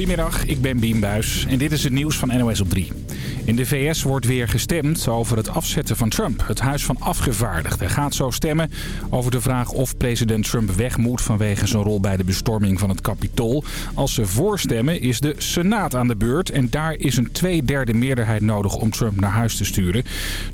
Goedemiddag, ik ben Biem Buis en dit is het nieuws van NOS op 3. In de VS wordt weer gestemd over het afzetten van Trump. Het Huis van Afgevaardigden gaat zo stemmen over de vraag of president Trump weg moet vanwege zijn rol bij de bestorming van het Capitool. Als ze voorstemmen is de Senaat aan de beurt en daar is een tweederde meerderheid nodig om Trump naar huis te sturen.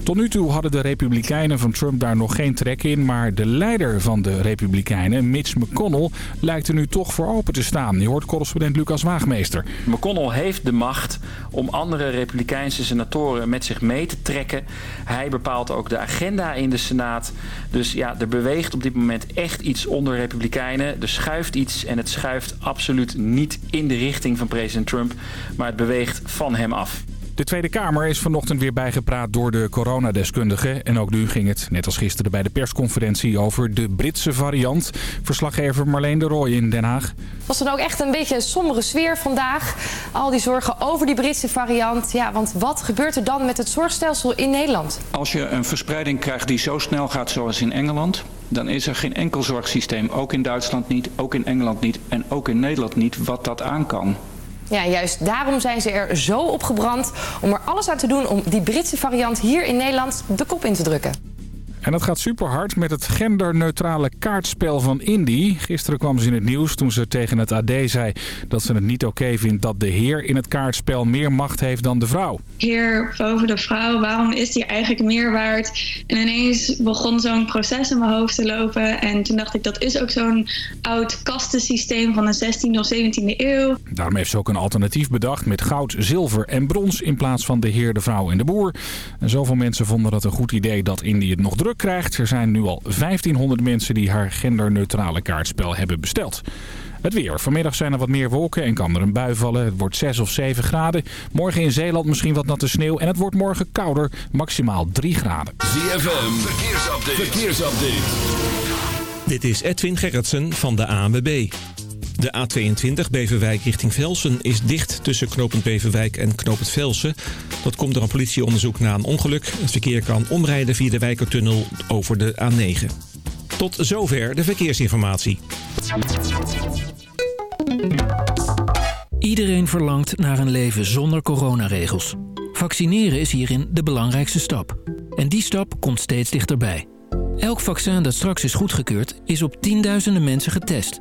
Tot nu toe hadden de Republikeinen van Trump daar nog geen trek in, maar de leider van de Republikeinen, Mitch McConnell, lijkt er nu toch voor open te staan. Je hoort correspondent Lucas Waagmeester. McConnell heeft de macht om andere Republikeinse senatoren met zich mee te trekken. Hij bepaalt ook de agenda in de Senaat. Dus ja, er beweegt op dit moment echt iets onder Republikeinen. Er schuift iets en het schuift absoluut niet in de richting van president Trump. Maar het beweegt van hem af. De Tweede Kamer is vanochtend weer bijgepraat door de coronadeskundigen. En ook nu ging het, net als gisteren bij de persconferentie, over de Britse variant. Verslaggever Marleen de Rooij in Den Haag. Was dan ook echt een beetje een sombere sfeer vandaag. Al die zorgen over die Britse variant. Ja, want wat gebeurt er dan met het zorgstelsel in Nederland? Als je een verspreiding krijgt die zo snel gaat zoals in Engeland... dan is er geen enkel zorgsysteem, ook in Duitsland niet, ook in Engeland niet... en ook in Nederland niet, wat dat aan kan. Ja, juist daarom zijn ze er zo op gebrand om er alles aan te doen om die Britse variant hier in Nederland de kop in te drukken. En dat gaat super hard met het genderneutrale kaartspel van Indy. Gisteren kwam ze in het nieuws toen ze tegen het AD zei dat ze het niet oké vindt dat de heer in het kaartspel meer macht heeft dan de vrouw. Heer boven de vrouw, waarom is die eigenlijk meer waard? En ineens begon zo'n proces in mijn hoofd te lopen. En toen dacht ik, dat is ook zo'n oud kastensysteem van de 16e of 17e eeuw. Daarom heeft ze ook een alternatief bedacht met goud, zilver en brons in plaats van de heer, de vrouw en de boer. En zoveel mensen vonden dat een goed idee dat Indy het nog druk krijgt. Er zijn nu al 1500 mensen die haar genderneutrale kaartspel hebben besteld. Het weer. Vanmiddag zijn er wat meer wolken en kan er een bui vallen. Het wordt 6 of 7 graden. Morgen in Zeeland misschien wat natte sneeuw. En het wordt morgen kouder, maximaal 3 graden. ZFM, verkeersupdate. verkeersupdate. Dit is Edwin Gerritsen van de ANWB. De A22 Beverwijk richting Velsen is dicht tussen knooppunt Beverwijk en knooppunt Velsen. Dat komt door een politieonderzoek na een ongeluk. Het verkeer kan omrijden via de Wijkertunnel over de A9. Tot zover de verkeersinformatie. Iedereen verlangt naar een leven zonder coronaregels. Vaccineren is hierin de belangrijkste stap. En die stap komt steeds dichterbij. Elk vaccin dat straks is goedgekeurd is op tienduizenden mensen getest.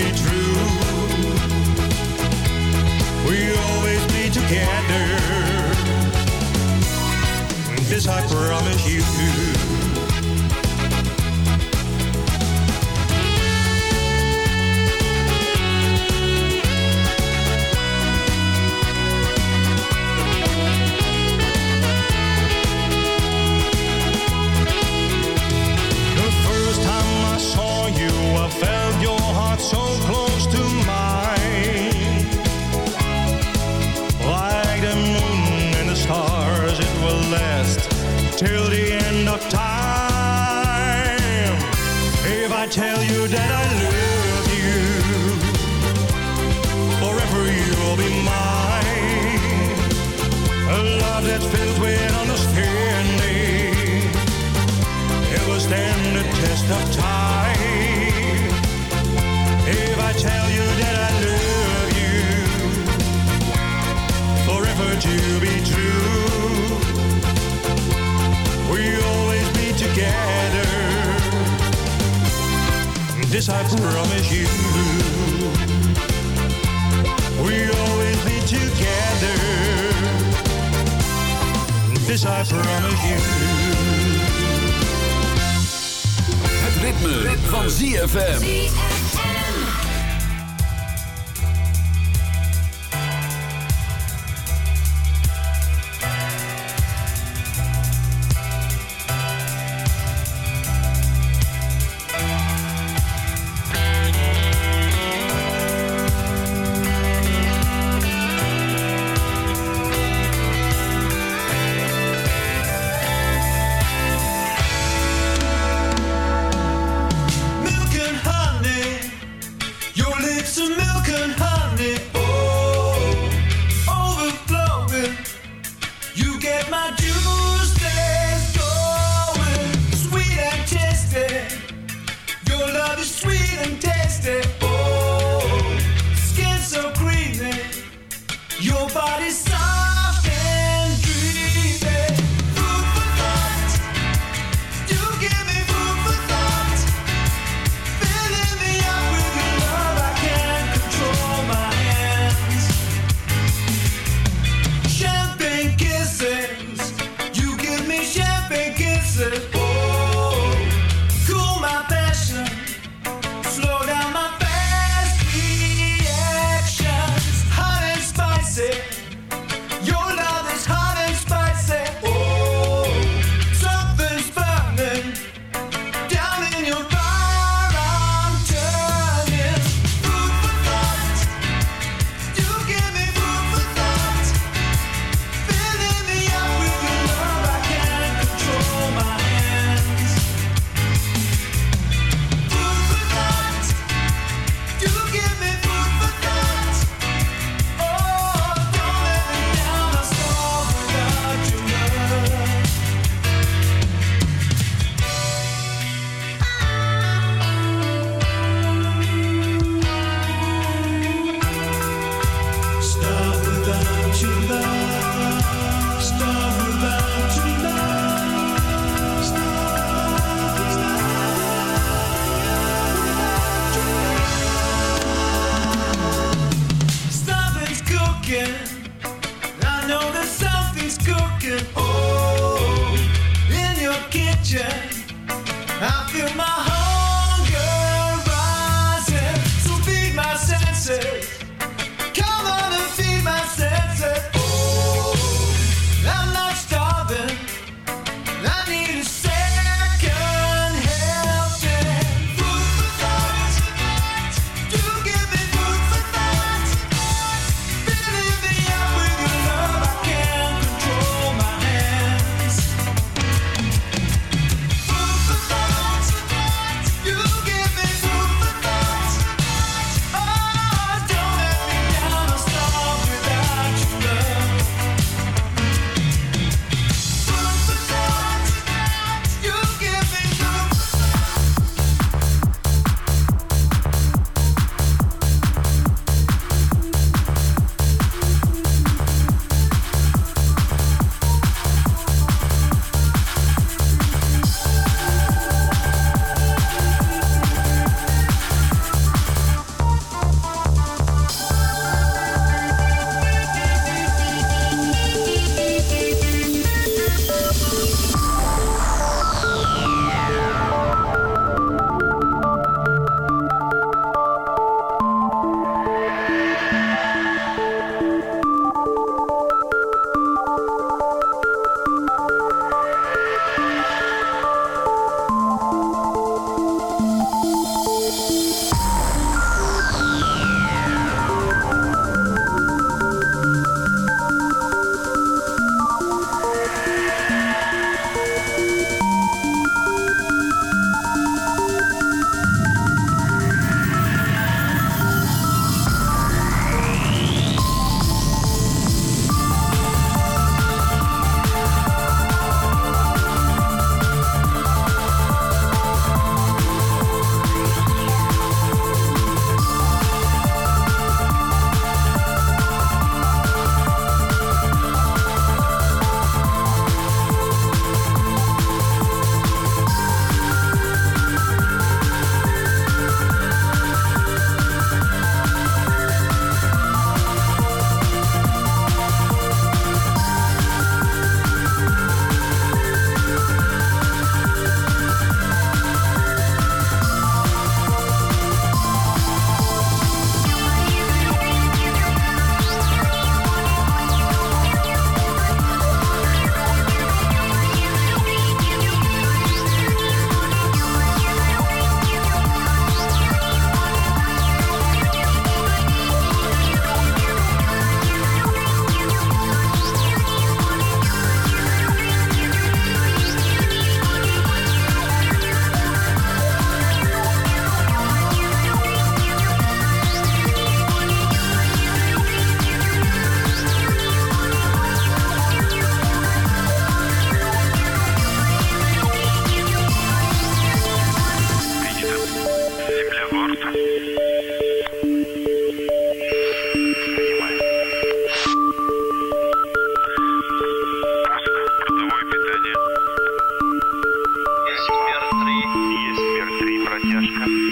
be true. We'll always be together. This I promise you. años.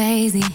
crazy.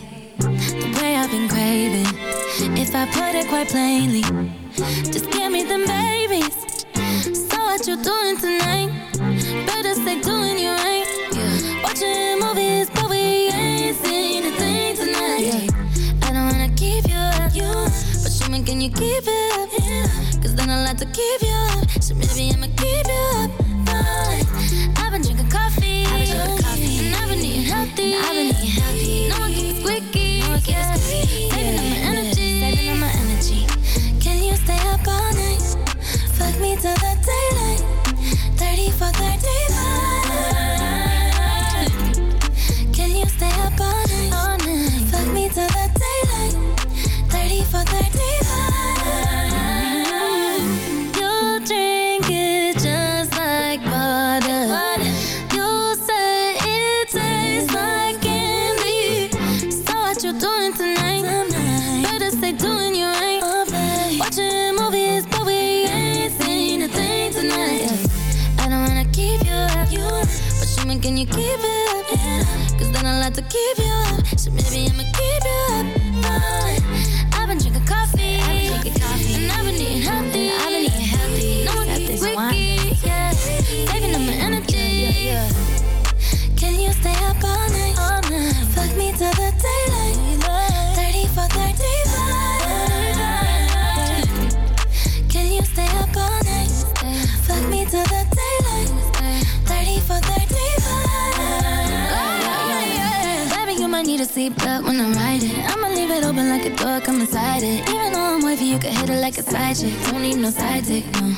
deep thought when I'm riding. I'ma leave it open like a door, come inside it. Even though I'm wavy, you can hit it like a side chick. Don't need no side dick, no.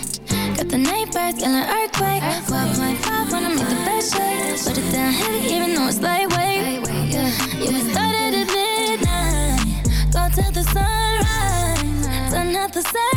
Got the night birds, an earthquake. 12.5 when I'm make the best shake. Put it down heavy, even though it's lightweight. Yeah, we started at midnight. Go till the sunrise. Turn out the same.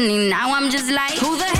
listening, now I'm just like, who the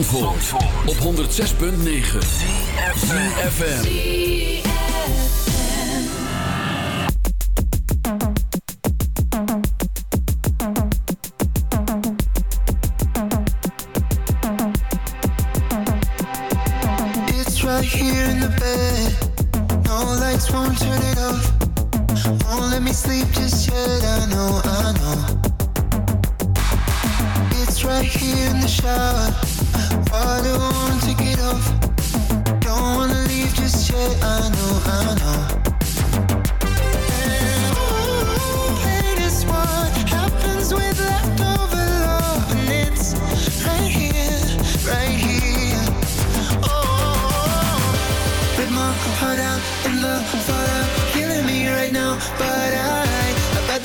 Op 106.9 ZFM.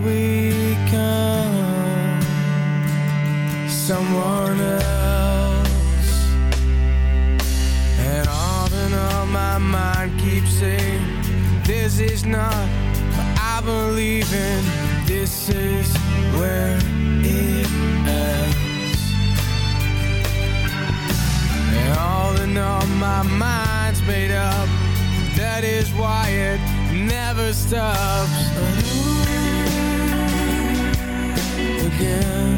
become someone else? And on and on my mind keeps saying, This is not what I believe in. This is where it ends. And all in all, my mind's made up. That is why it never stops again.